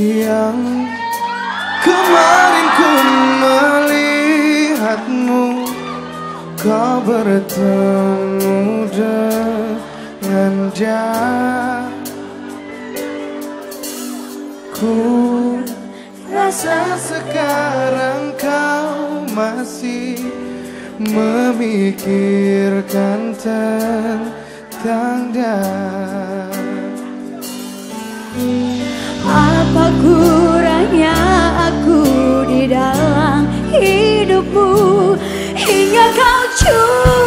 Yang kemarin ku melihatmu Kau bertemu dengan dia Ku rasa sekarang kau masih memikirkan tentang dia Apa kurangnya aku di dalam hidupmu? Hingga kau curi